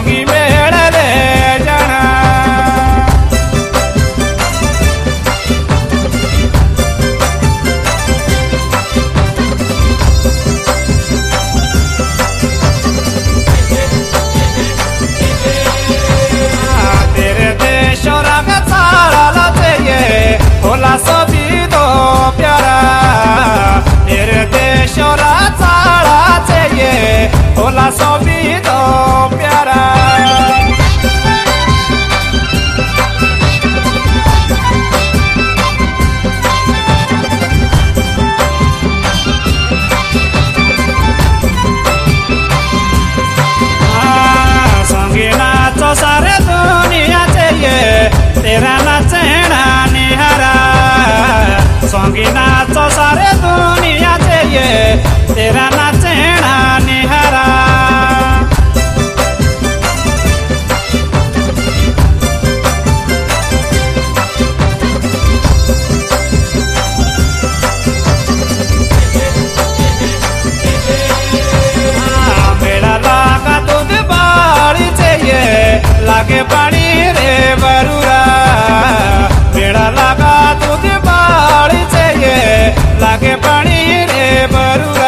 सोंगी मेळले तेरा नाचना निहारा। हाँ, लागा बाड़ी लागे पानी रे बरूरा। मेरा लागा दूध बाड़ी चाहिए लागे पानी रे बरूरा।